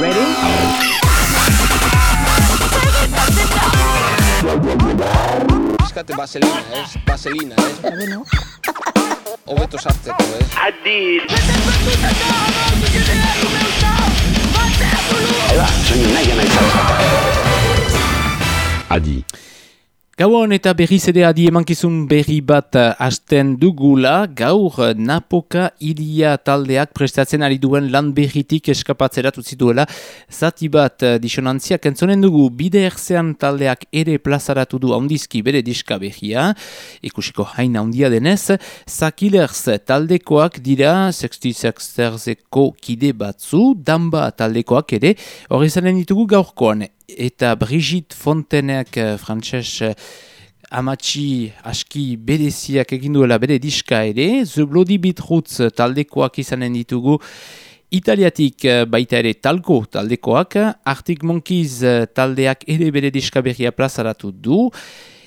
Ready? Eskate vaselina, ez? Vaselina, ez? Bueno. Hobeto sartzeko, ez? Adid. Adi. Gauan eta berriz ere adi emankizun berri bat eh, hasten dugula, gaur eh, Napoka iria taldeak prestatzen ari duen lan berritik eskapatzerat utzi duela. Zati bat eh, disonantziak entzonen dugu. Bide erzean taldeak ere plazaratu du handizki bere diska berria, ikusiko haina handia denez, Zakilers taldekoak dira, sextizexterzeko kide batzu, Damba taldekoak ere, hori zanen ditugu gaurkoan eta Brigitte Fonteneak uh, frantses uh, amatxi aski bereziak egin duela bere diska ere, The Bloody Beetroots taldekoak izanen ditugu, Italiatik uh, baita ere talko taldekoak, Arctic Monkeys taldeak ere bere diska berria plazaratu du,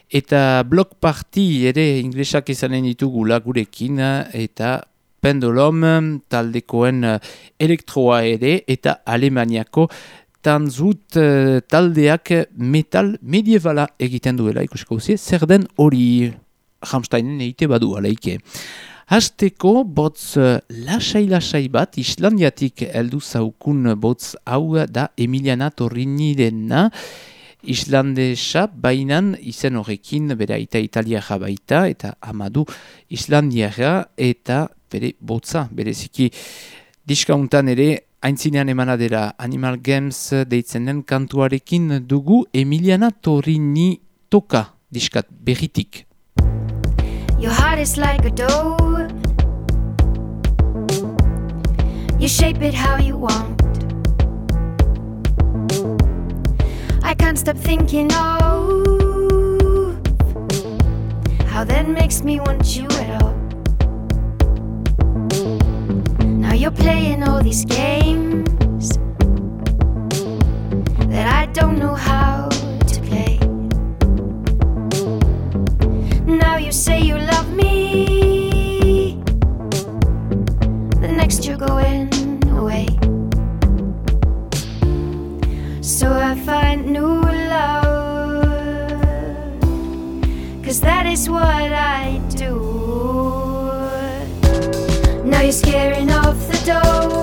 eta Block Party ere inglesak izanen ditugu lagurekin, eta Pendulum taldekoen elektroa ere, eta Alemaniako tanzut uh, taldeak metal medievala egiten duela ikusiko guzi, zer den hori? Ramsteinen egite badu alaike. Hasteko botz lasai-lasai bat Islandiatik heldu zaukun botz hau da Emiliana Torrini dena. Islandesa bainan izen horrekin bere aita italiara baita eta amadu Islandiara eta bere botza bereziki. Diskauntan ere Aintzinean emana dela Animal Games deitzen den kantuarekin dugu Emiliana Torini toka diskat berritik. Your heart is like a dough. You shape it how you want. I can't stop thinking of How that makes me want you at all Now you're playing all these games that I don't know how to play. Now you say you love me, the next you're going away. So I find new love, cause that is what I do. Now you're scaring off door,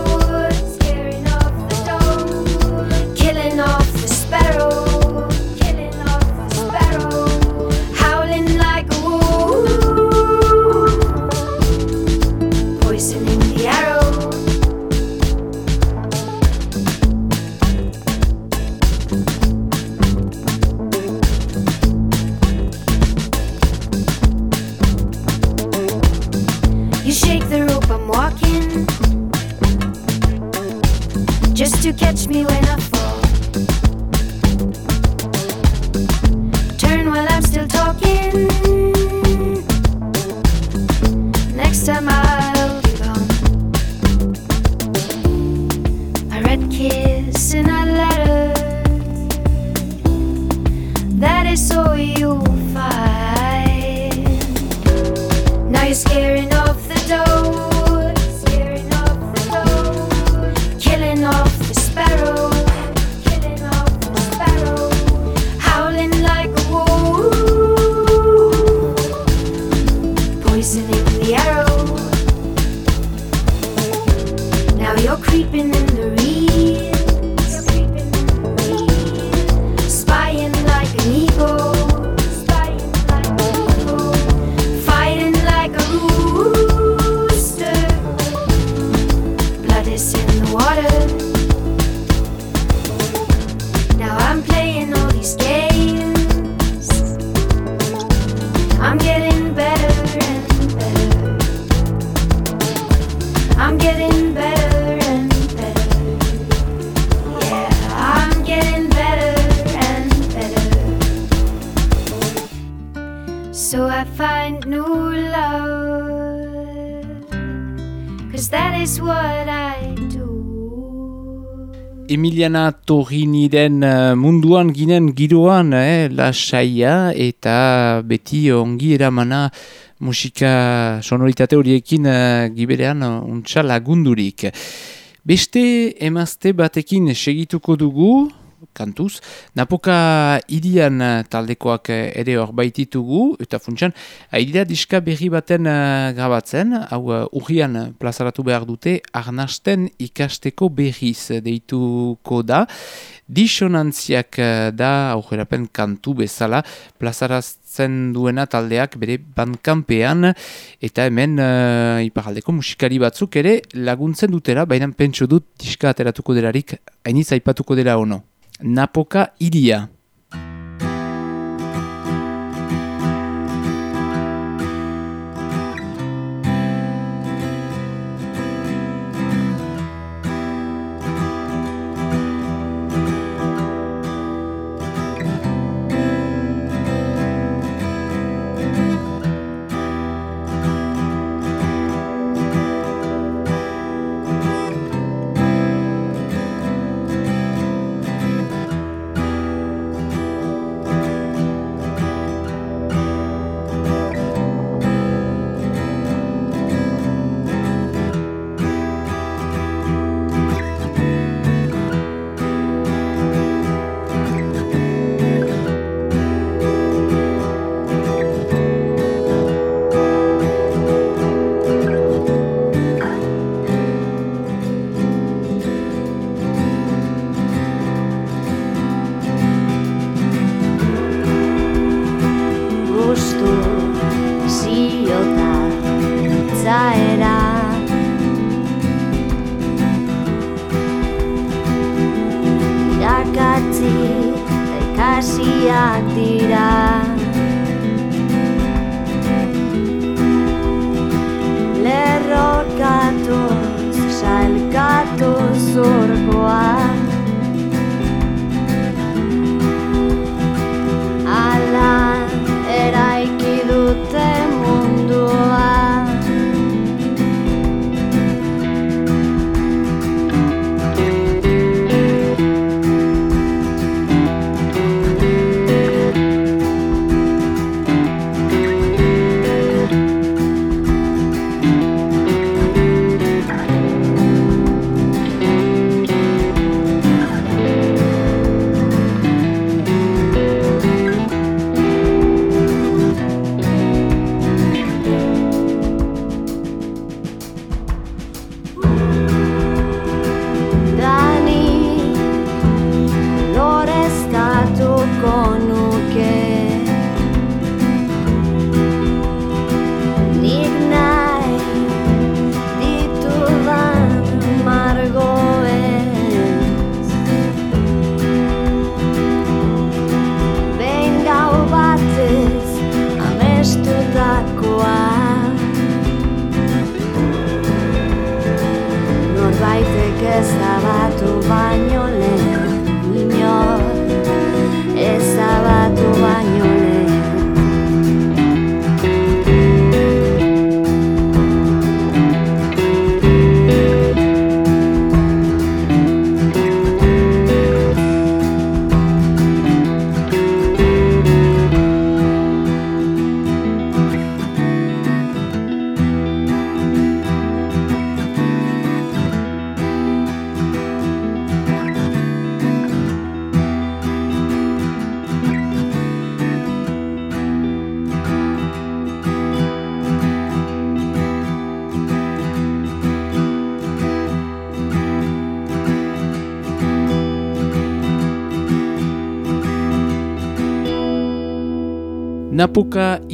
scaring off the door, Emiliana Toriniren uh, munduan ginen giroan, eh, lasaia eta beti ongi eramana musika sonoritate horiekin uh, giberean uh, untsa lagundurik. Beste emazte batekin segituko dugu, kantuz, Napoka irian eh, taldekoak eh, ere hor baititugu, eta funtsan, haidira diska berri baten grabatzen, hau urrian plazaratu behar dute, arnasten ikasteko berriz deituko da, disonantziak da, aurrerapen kantu bezala, plazarazten duena taldeak bere bankanpean, eta hemen uh, iparaldeko musikari batzuk ere laguntzen dutera, baina pentsu dut diska ateratuko delarik, hainiz aipatuko dela ono. Napoka iria.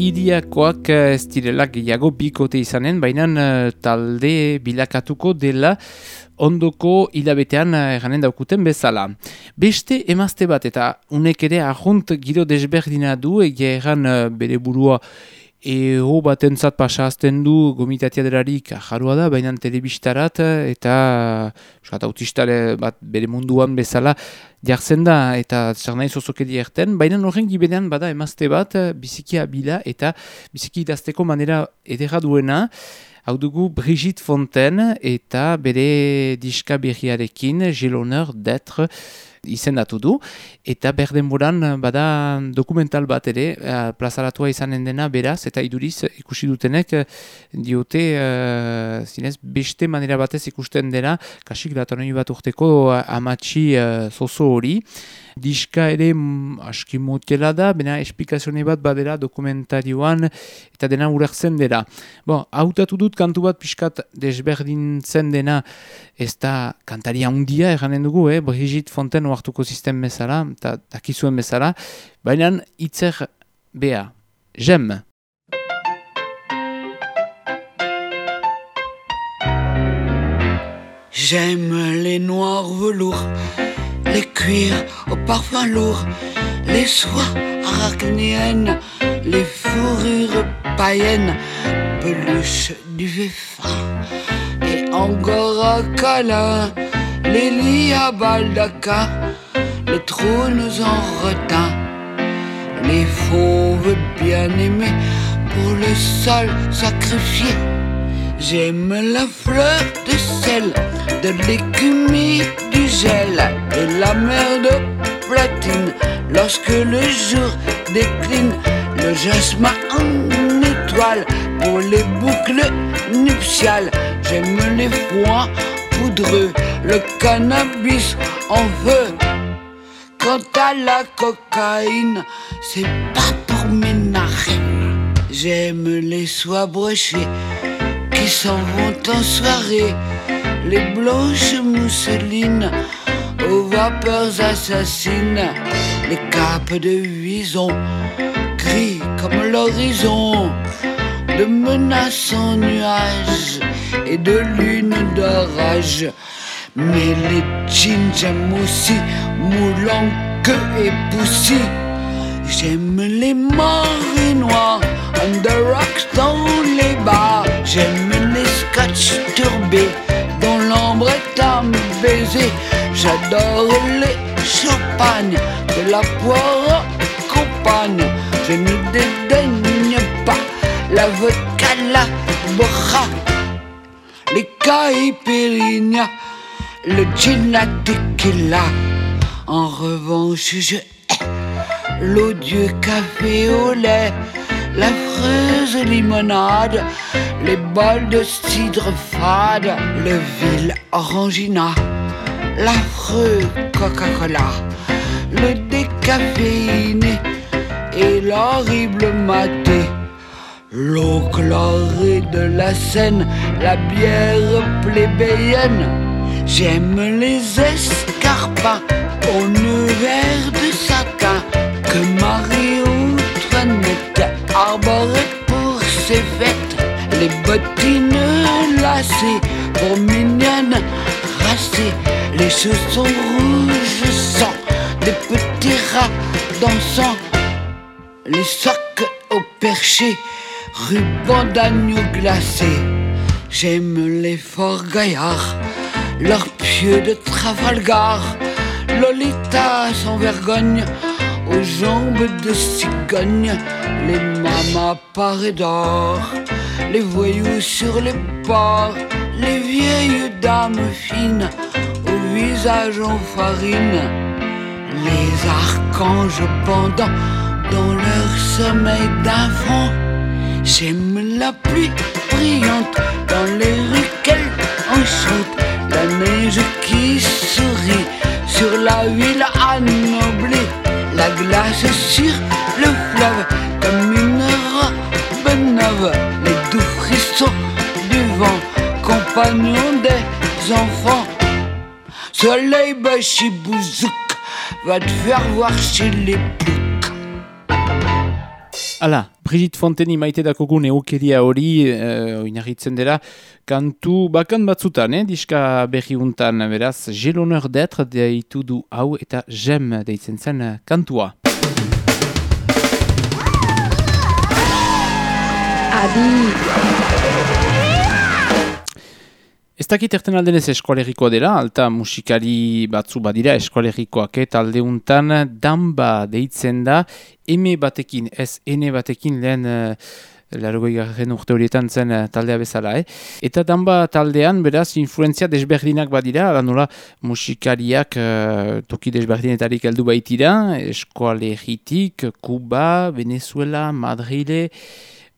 Iriakoak eh, ez direla gehiago bikote izanen, baina eh, talde bilakatuko dela ondoko hilabetean eh, erranen daukuten bezala. Beste emazte bat eta unek ere ahunt giro desberdina du egia erran eh, bere burua Ego batentzat pasazten du gomitatia delarik jarua da, baina telebistarat eta autistare bat bere munduan bezala jartzen da eta zer nahi zozokedi erten, baina horren gibenean bada emazte bat biziki abila eta biziki idazteko manera edera duena. Hau dugu Brigitte Fontaine eta bere diska berriarekin Giloneur d'être izendatu du, eta berdenboran bada dokumental bat ere, uh, plazaratua izanen dena beraz, eta iduriz ikusi dutenek eh, diote, uh, zinez, beste manera batez ikusten dena, kasik latonoi bat urteko amatxi uh, zozo hori, diska ere mm, aski motela da, bena espikazione bat badera dokumentarioan eta dena urertzen dira. Bon, hautatu dut kantu bat pixkat desberdintzen dena ez da kantaria handia eranen dugu, eh? Brigitte Fontaine oartuko sistem bezala, eta dakizuen bezala, baina itzer bea, jem. J'aime les noirs velours les cuirs au parfum lourd, les soies arachnéennes, les fourrures païennes, peluche du fin et angora câlin, les lits à baldaquin, les trônes en retin, les fauves bien-aimés pour le sol sacrifié. J'aime la fleur de sel, de l'écume du gel et la mer de platine. Lorsque le jour décline, le jasmin en étoile pour les boucles nuptiales. J'aime les foins poudreux, le cannabis en feu. Quant à la cocaïne, c'est pas pour mes narines. J'aime les soies brochées qui s'en vont en soirée, les blanches mousselines aux vapeurs assassines, les capes de vison, gris comme l'horizon, de menaçants nuages et de lune d'orage. Mais les jeans, j'aime aussi moulant que et poussi. J'aime les on the rocks dans les bars. J'aime les scotch turbés, l'ombre à me baiser. J'adore les champagnes, de la poire campagne. Je ne dédaigne pas la vodka, la boja, les caipirinhas, le gin, la tequila. En revanche, je l'odieux café au lait, l'affreuse limonade, les bols de cidre fade, le vil orangina, l'affreux Coca-Cola, le décaféiné et l'horrible maté. L'eau chlorée de la Seine, la bière plébéienne. J'aime les escarpins au nœud vert de satin pour ses fêtes. Les bottines lacées pour mignonnes racées, les chaussons rouges sang, des petits rats dansant, les sacs au perché, ruban d'agneau glacé. J'aime les forts gaillards, leurs pieux de Trafalgar, Lolita sans vergogne, aux jambes de cigogne, les mamas parées d'or, les voyous sur les bords, les vieilles dames fines, au visage en farine, les archanges pendant dans leur sommeil d'enfant. J'aime la pluie brillante dans les rues qu'elle enchante, la neige qui sourit sur la ville annoblée, la glace sur le fleuve comme une robe neuve, les doux frissons du vent, compagnon des enfants. Soleil bachibouzouk va te faire voir chez les ploucs. Hala, Brigitte Fontaine maite dakogun eukeria hori uh, oinarritzen dela kantu bakan batzutan, eh, diska berri untan, beraz, Geloneur d'être deitu du hau eta jem deitzen zen kantua. Ez dakit erten aldenez eskolegikoa dela, alta musikari batzu badira eskolegikoak eta aldeuntan damba deitzen da, eme batekin, ez ene batekin lehen uh, larogoi garren urte horietan zen eh, taldea bezala, eh? Eta danba taldean, beraz, influenzia desberdinak badira, ala nola musikariak uh, toki desberdinetarik heldu baitira, eskoalegitik, Kuba, Venezuela, Madrile,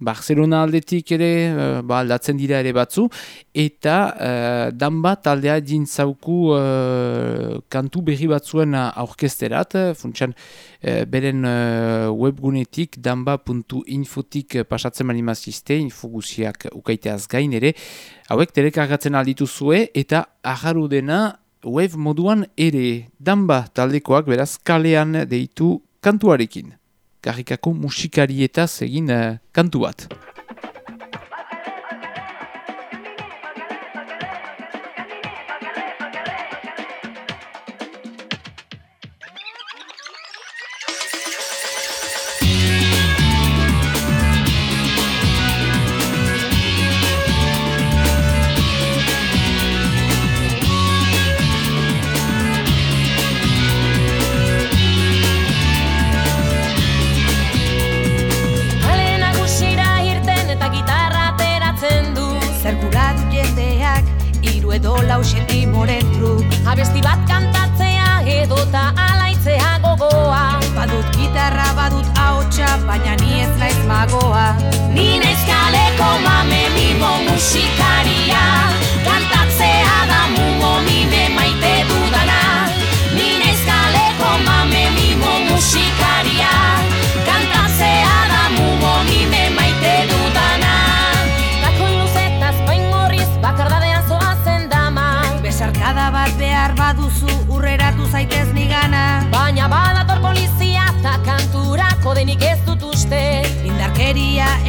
Barcelona aldetik ere uh, ba, aldatzen dira ere batzu. Eta uh, danba taldea dintzauku uh, kantu berri batzuen aurkesterat funtsan uh, beren uh, webgunetik danba.infotik pasatzen mani mazizte infogusiak ukaiteaz gain ere. Hauek telekargatzen alditu zue eta aharu dena web moduan ere. Danba taldekoak beraz kalean deitu kantuarekin karrikako musikarietaz egin uh, kantu bat.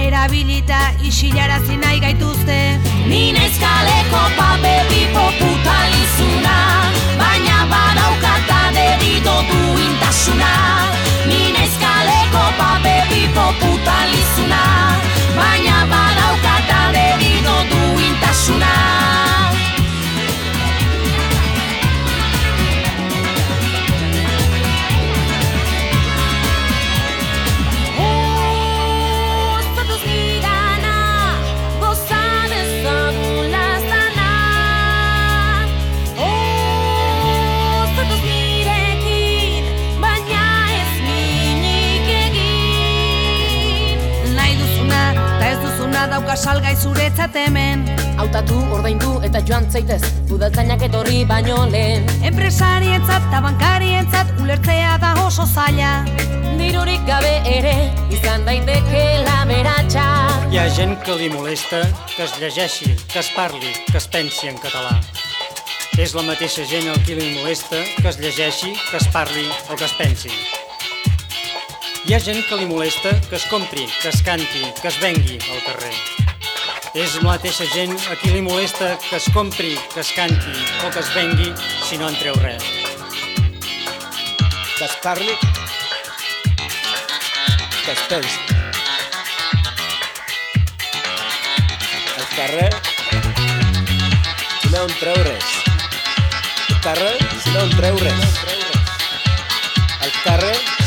Erabilita isilarazi nahi gaituzte. Ni neskaleko pape pipo putalizuna Baina badaukata dedido duintasuna. Ni neskaleko pape pipo putalizuna Baina badaukata dedido duintasuna dauka salgai zuretzat hemen. Hautatu, ordaindu eta joan zaitez. Udaltzainak etorri baino lehen. Enpresarietzat eta bankarientzat ulertzea da oso zaila. Dirurik gabe ere izan daiteke la beratxa Hi ha gent que li molesta que es llegeixi, que es parli, que es pensi en català. És la mateixa gent al qui li molesta que es llegeixi, que es parli o que es pensi. Hi ha gent que li molesta que es compri, que es canti, que es vengui al carrer. És la mateixa gent a qui li molesta que es compri, que es canti o que es vengui si no en treu res. Que es parli, que es pensi. Al carrer, si no en treu res. Al carrer, si no en treu res. Al carrer,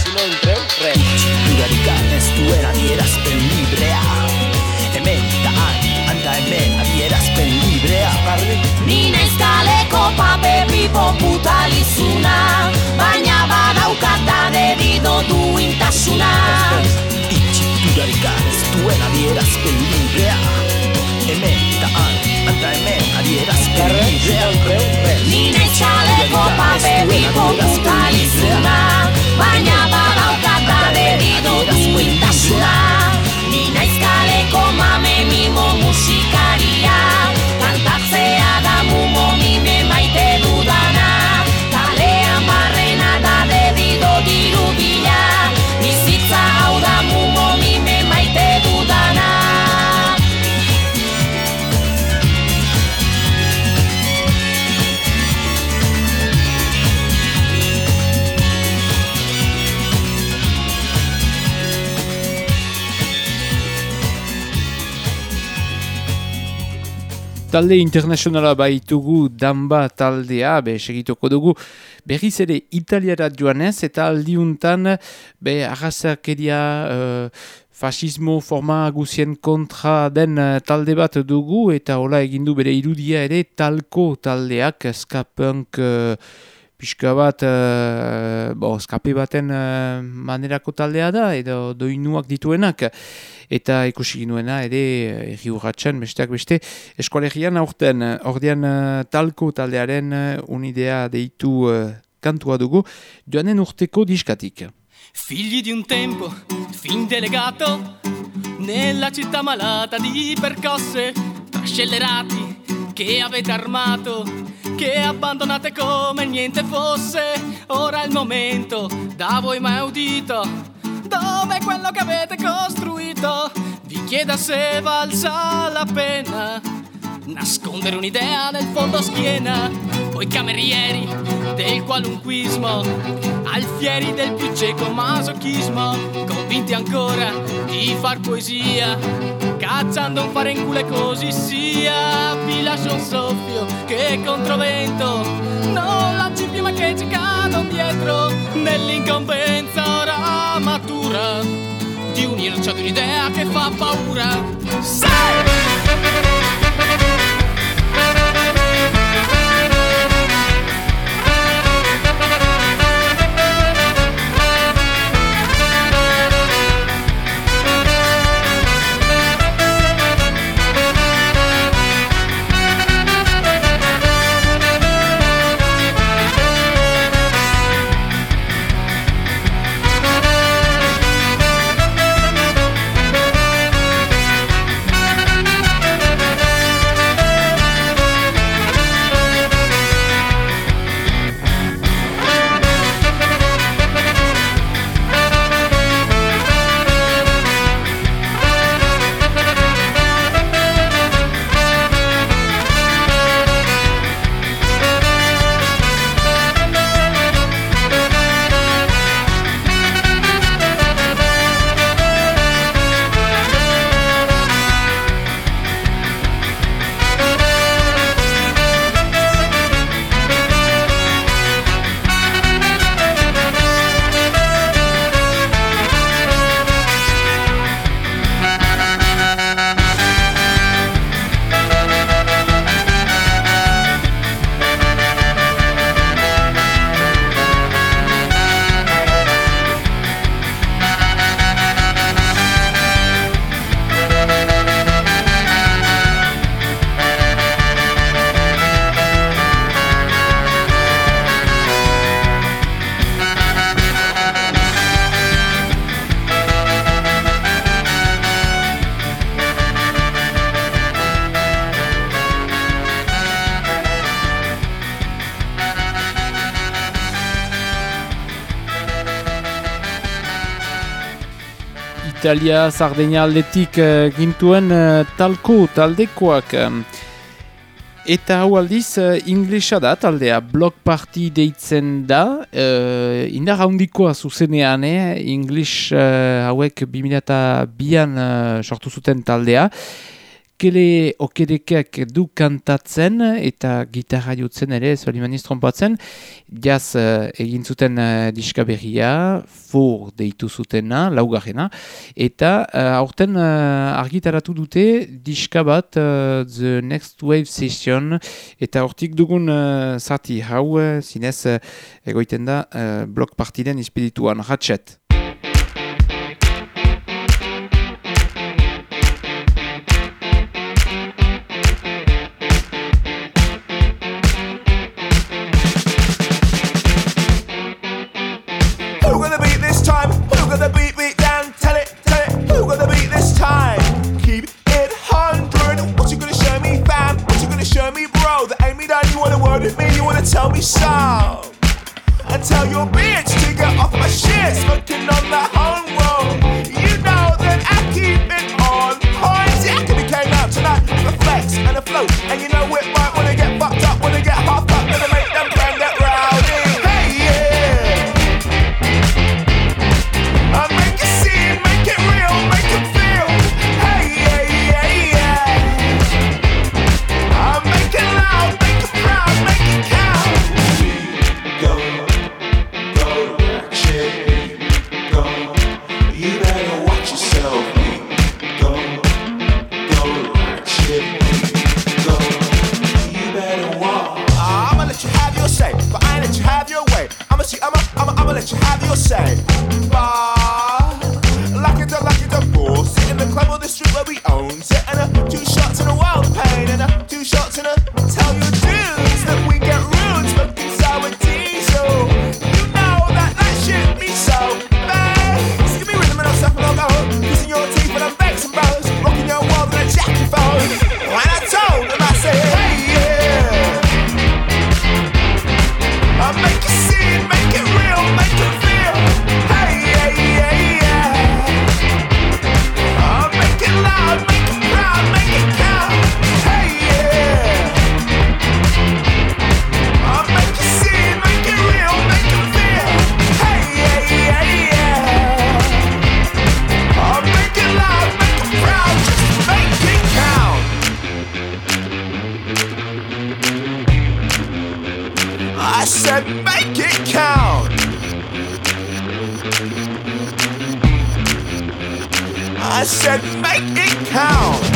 kaleko pape Talde internazionala baitugu danba taldea, be segituko dugu. Berriz ere italiara joanez eta aldiuntan be arrazakeria uh, fasismo forma guzien kontra den uh, talde bat dugu eta hola egindu bere irudia ere talko taldeak skapunk uh, pixka bat, uh, bo, skape baten uh, manerako taldea da, edo doinuak dituenak, eta ikusi ginuena ere erri urratxen, besteak beste, eskualegian aurten, ordean uh, talko taldearen unidea deitu kantua dugu, joanen urteko diskatik. Figli di un tempo, fin delegato, nella città malata di percosse, scellerati, che avete armato, che abbandonate come niente fosse. Ora è il momento, da voi mai udito, dove quello che avete costruito? Vi chieda se valsa la pena. Nascondere un'idea nel fondo schiena, voi camerieri del qualunquismo, alfieri del più cieco masochismo, convinti ancora di far poesia, cacciando un fare in culo e così sia, vi lascio un soffio che controvento, non lanci prima che ci cado dietro, nell'incombenza ora matura, di unirci ad un'idea che fa paura. Sei! Italia Sardeña aldetik uh, gintuen uh, talko taldekoak. Eta hau aldiz, inglesa da taldea, Block Party deitzen da, uh, indar handikoa zuzenean, eh? Inglis uh, hauek 2002an uh, sortu zuten taldea. Kele okerekak du kantatzen eta gitarra jutzen ere, zoli maniz trompatzen, jaz uh, egin zuten uh, diska berria, for deitu zutena, laugarrena, eta uh, aurten uh, argitaratu dute diska bat, uh, The Next Wave Session, eta hortik dugun uh, zati hau, zinez uh, egoiten da, uh, blok partiden ispirituan, ratchet. Make it count. I said, make it count.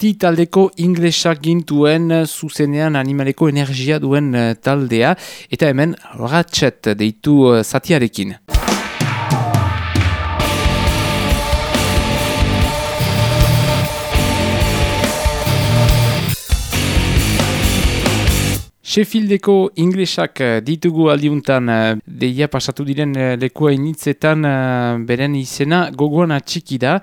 Party taldeko inglesa gintuen eh, zuzenean animaleko energia duen eh, taldea eta hemen ratchet deitu eh, zatiarekin. Sheffieldeko inglesak ditugu aldiuntan deia pasatu diren lekua initzetan beren izena gogoan atxiki da.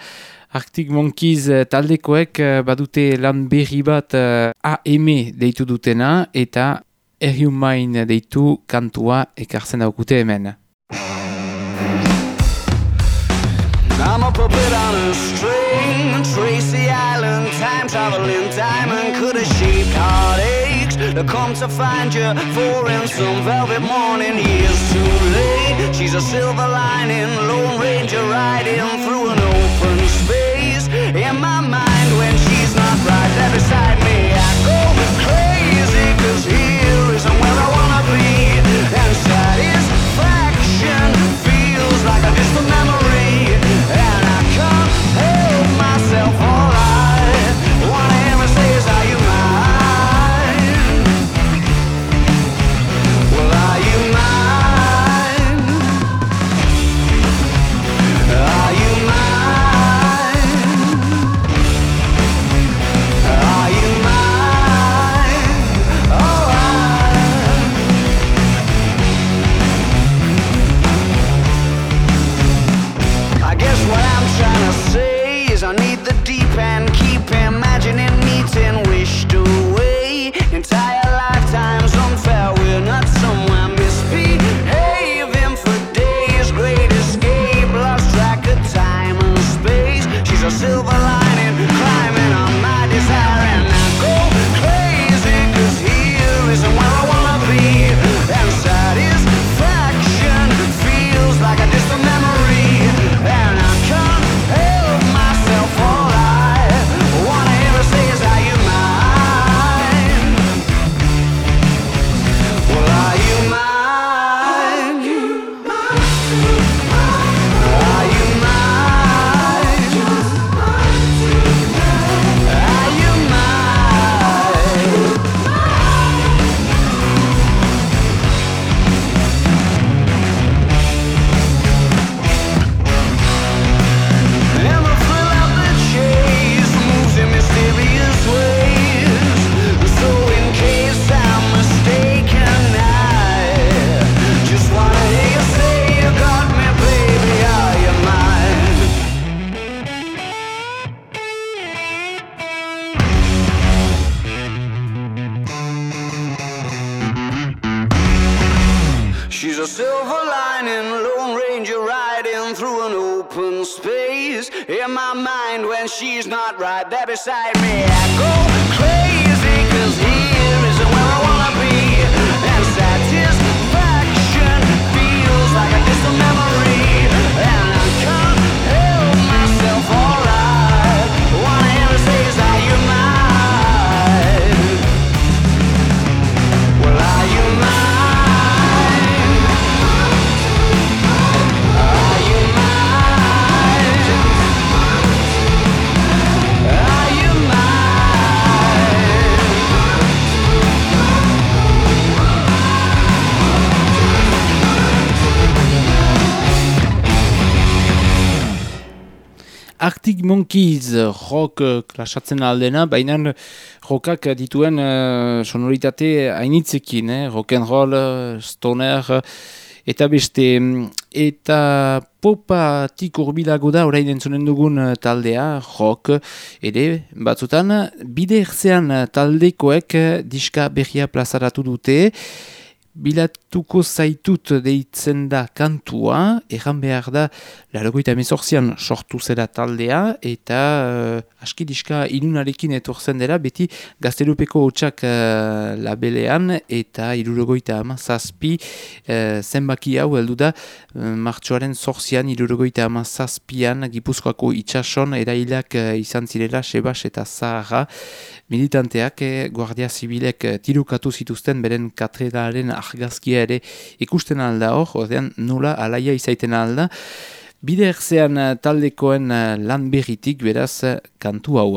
Arctic Monkeys euh, taldekoek euh, badute lan berri bat euh, AM deitu dutena eta Erriumain deitu kantua ekartzen daukute hemen. I'm a puppet on a string Tracy Island time traveling diamond Could have shaped heartaches To come to find you? For in some velvet morning Years too late. She's a silver lining Lone Ranger riding Through an open space. in my mind when she's not right there beside me. Beside me. Monkeys rock eh, klasatzen aldena, baina rockak dituen eh, sonoritate hainitzekin, eh? rock and roll, eh, stoner, eh, eta beste, mm, eta popatik urbilago da orain entzunen dugun eh, taldea, rock, ere batzutan, bide erzean eh, taldekoek eh, diska berria plazaratu dute, Bilatuko zaitut deitzen da kantua, erran behar da, larogoita emezorzian sortu zera taldea, eta uh, aski diska ilunarekin etorzen dela, beti gaztelupeko hotxak uh, labelean, eta irurogoita ama zazpi uh, zenbaki hau, heldu da, uh, martxoaren zorzian, irurogoita ama zazpian, gipuzkoako itxason, erailak uh, izan zirela, sebas eta zaharra, militanteak, eh, guardia zibilek eh, tirukatu zituzten beren katedralen argazkia ere ikusten alda hor, ordean nola alaia izaiten alda. Bide erzean eh, taldekoen eh, lan berritik beraz eh, kantu hau.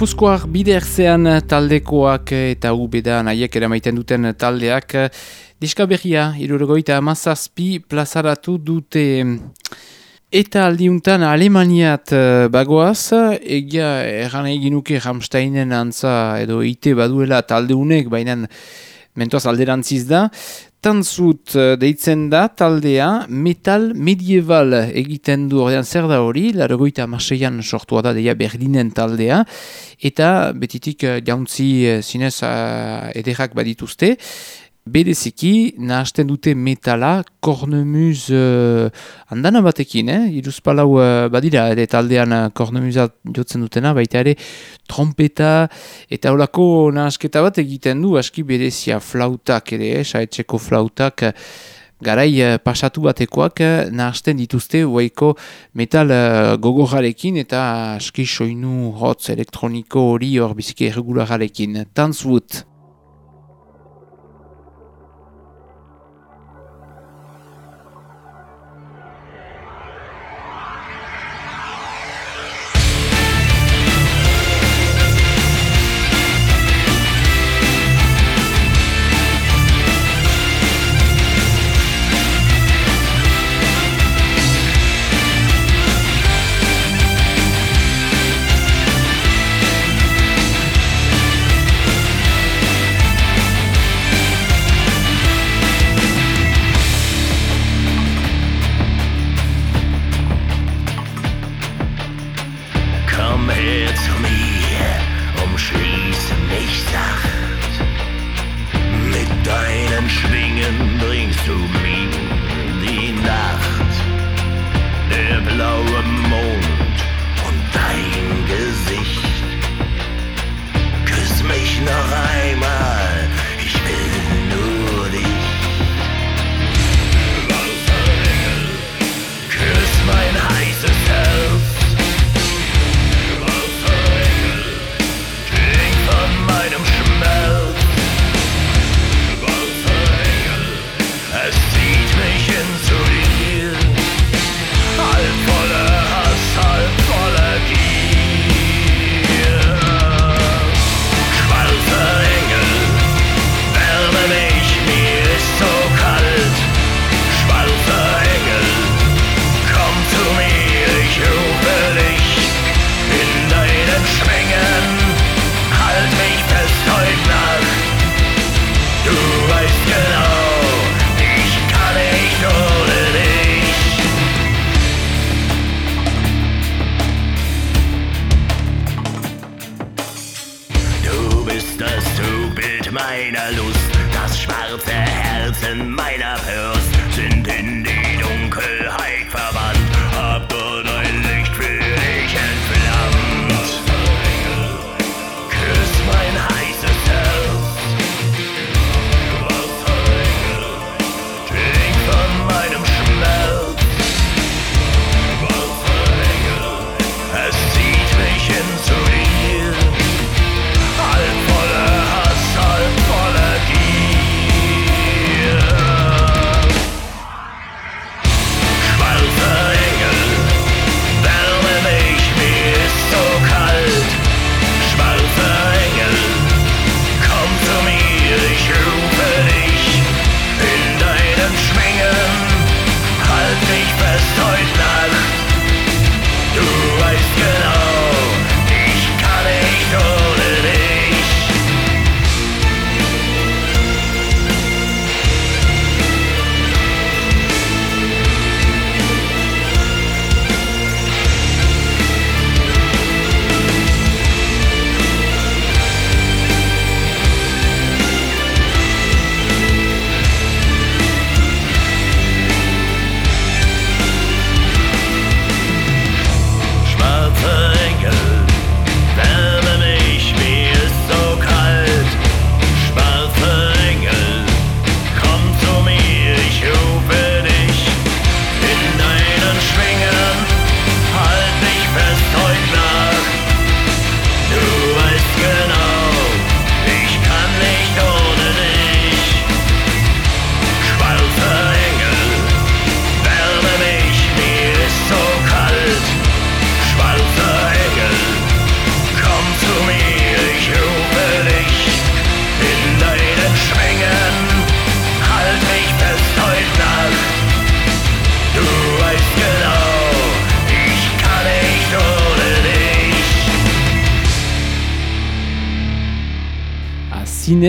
Gipuzkoak bide erzean taldekoak eta ubeda nahiek eramaiten duten taldeak diska berria irurgoita amazazpi plazaratu dute. Eta aldiuntan Alemaniat eh, bagoaz egia erran eginuke Ramsteinen antza edo ite baduela taldeunek baina mentoaz alderantziz da Tanzut eh, deitzen da taldea metal medieval egiten du ordean. Zer da hori, largoita marsean sortua da deia Berlinen taldea, eta betitik eh, jauntzi eh, zinez uh, ederrak badituzte, Bereziki, nahasten dute metala, kornemuz uh, andana batekin, eh? iruz palau uh, badira, ere taldean uh, kornemuza jotzen dutena, baita ere trompeta, eta holako nahasketa bat egiten du, aski berezia flautak ere, eh? saetxeko flautak, garai uh, pasatu batekoak uh, nahasten dituzte uaiko metal uh, gogojarekin eta aski soinu hotz elektroniko hori hor biziki erregulararekin. Tanzwood!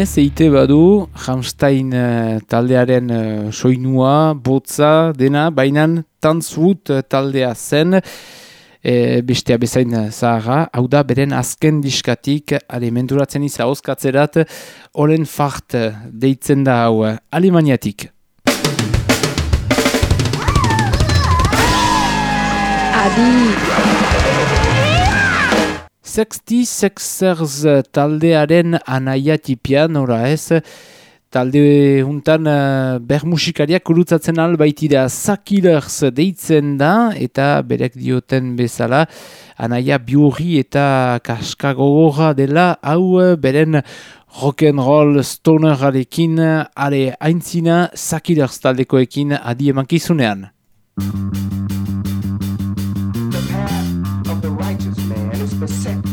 Zinez eite badu, Hamstein uh, eh, taldearen uh, soinua, botza, dena, bainan tantzut uh, eh, taldea zen, e, bestea bezain zaharra, hau da beren azken diskatik, ale menturatzen iza oskatzerat, olen fart deitzen da hau, Alemaniatik. Adi! Sexti Sexers taldearen anaia tipian, ora ez, Talde huntan uh, eh, bermusikariak kurutzatzen albaitira Zakilers deitzen da eta berek dioten bezala anaia biurri eta kaskagogorra dela hau eh, beren rock'n'roll stonerarekin are haintzina Zakilers taldekoekin adi emankizunean. percent.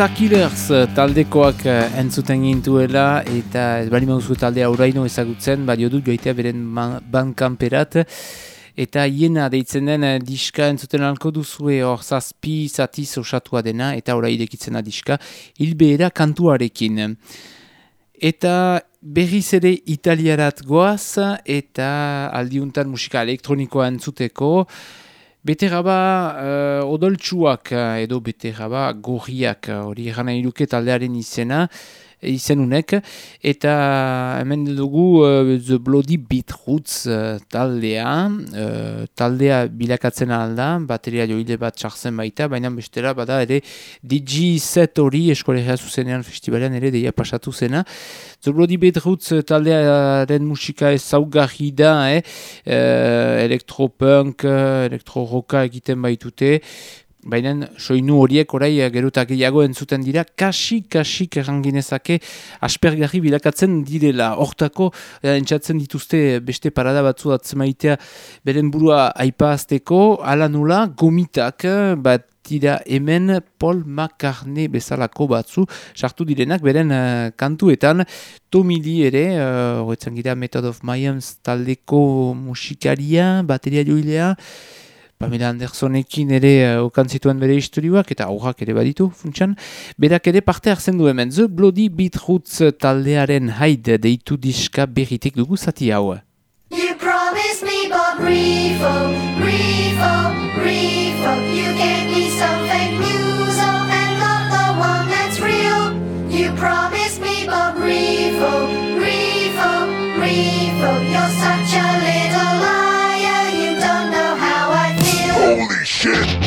Tulsa Killers eh, taldekoak eh, entzuten gintuela eta bali mauzu taldea uraino ezagutzen, bali dut joitea beren bankanperat eta hiena deitzen den eh, diska entzuten alko duzue hor zazpi zatiz osatua dena eta ora irekitzen da diska hilbeera kantuarekin. Eta berriz ere italiarat goaz eta aldiuntan musika elektronikoa entzuteko Beteraba uh, odoltsuak eh, edo beteraba gorriak eh, hori gana iruke taldearen izena, izenunek, eta hemen dugu uh, The Bloody Beetroots uh, taldea, uh, taldea bilakatzen alda, bateria joile bat txartzen baita, baina bestera bada ere DJ set hori eskolegia zuzenean festivalean ere deia pasatu zena. The Bloody Beetroots taldearen musika ezaugarri da, eh? uh, elektropunk, elektroroka egiten baitute, Baina soinu horiek orai eh, gerotak gehiago entzuten dira, kasi-kasik erranginezake aspergarri bilakatzen direla. Hortako, eh, entzatzen dituzte beste parada batzu atzemaitea beren burua aipazteko, ala nola gomitak, eh, bat dira hemen Paul McCartney bezalako batzu sartu direnak beren uh, kantuetan Tomili ere, uh, gira Method of Mayans taldeko musikaria, bateria joilea, Pamela Andersonekin ere uh, okan zituen bere historioak eta aurrak ere baditu funtsan. Berak ere parte hartzen du hemen. The Bloody Beetroots taldearen haid deitu diska berritik dugu zati hau. You promised me Bob Grifo, Grifo, Grifo. You gave me some fake news, oh, and not the one that's real. You promised me Bob Grifo, Grifo, Grifo. You're such a little shit!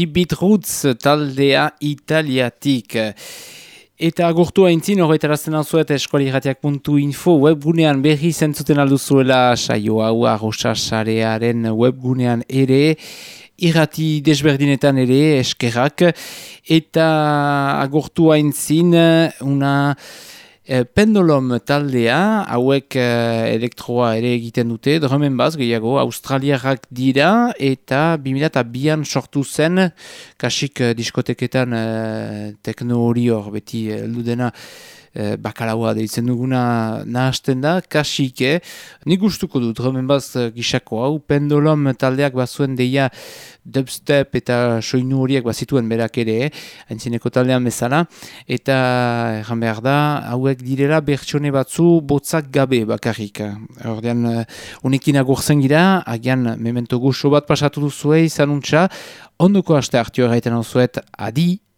Bloody Beetroots taldea italiatik. Eta agurtu haintzin horretarazten alzuet eskualiratiak.info webgunean berri zentzuten alduzuela saio hau arrosasarearen webgunean ere irrati desberdinetan ere eskerrak eta agurtu haintzin una E, pendolom taldea, hauek e, elektroa ere egiten dute, dromen baz, gehiago, australiarrak dira, eta 2002an sortu zen, kasik e, diskoteketan e, tekno hori hor, beti heldu dena, e, bakalaua deitzen duguna nahasten da, kasik, eh? nik gustuko dut, romen baz gisako hau, pendolom taldeak bazuen deia dubstep eta soinu horiek bazituen berak ere, eh? taldean bezala, eta erran behar da, hauek direla bertsone batzu botzak gabe bakarrik. Ordean, unekin agurzen gira, agian memento guso bat pasatu duzuei, zanuntza, ondoko haste hartio erraiten hau zuet, adi!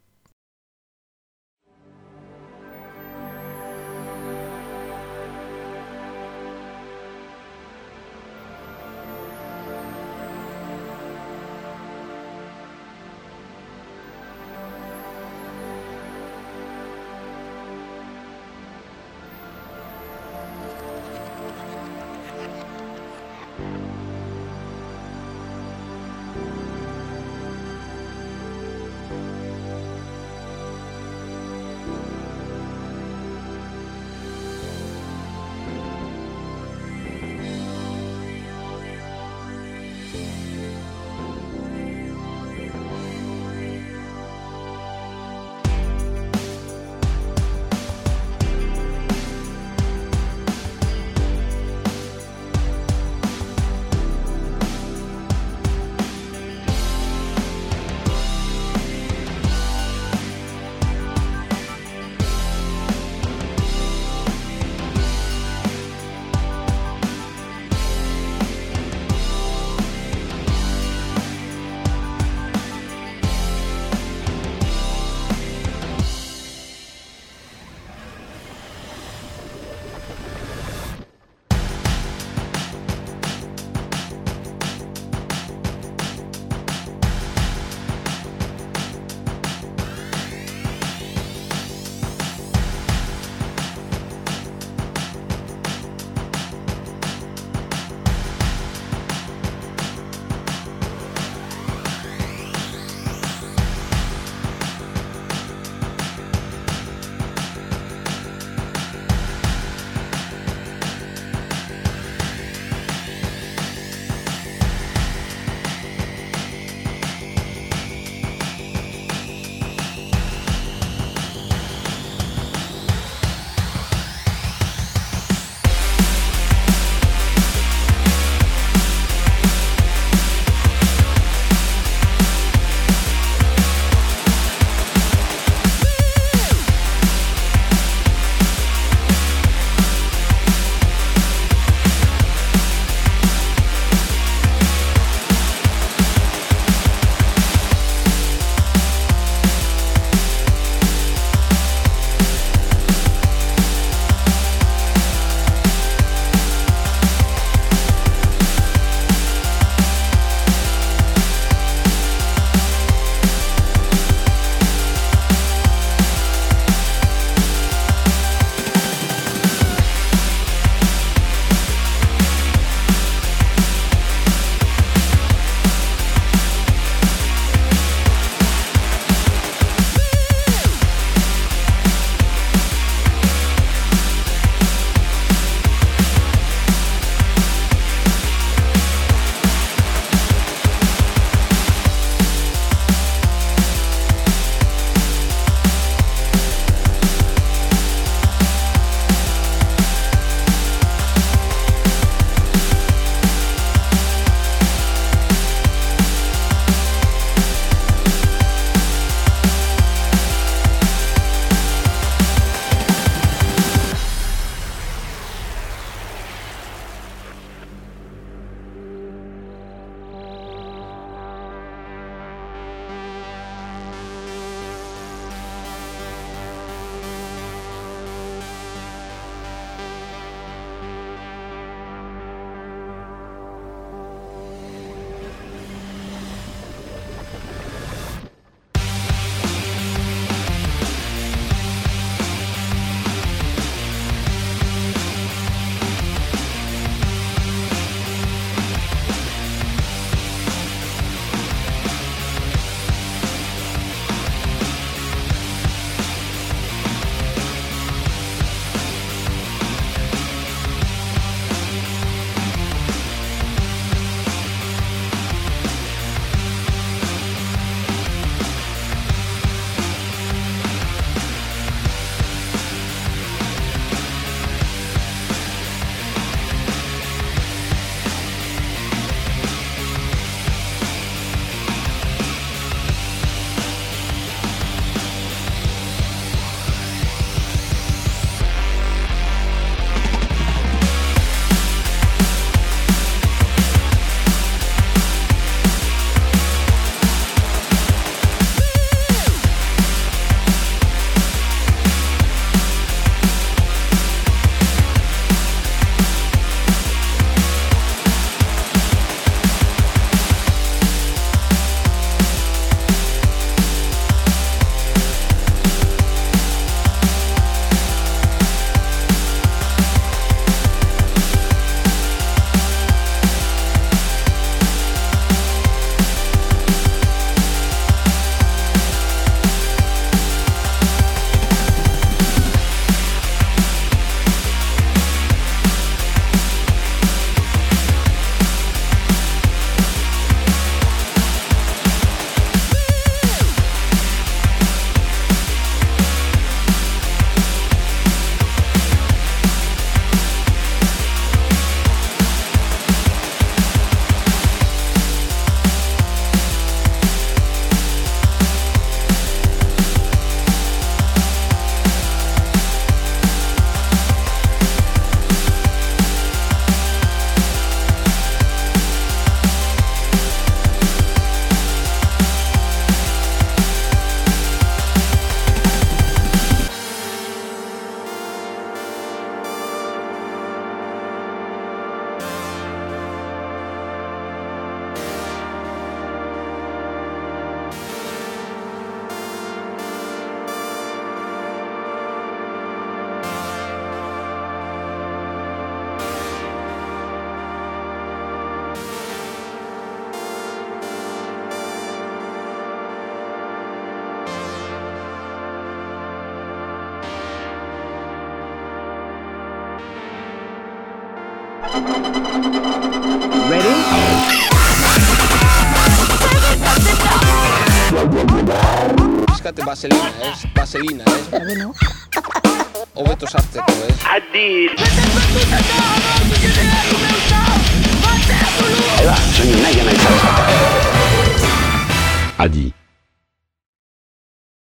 Bueno. Hobeto sartzeko, ez? Adil.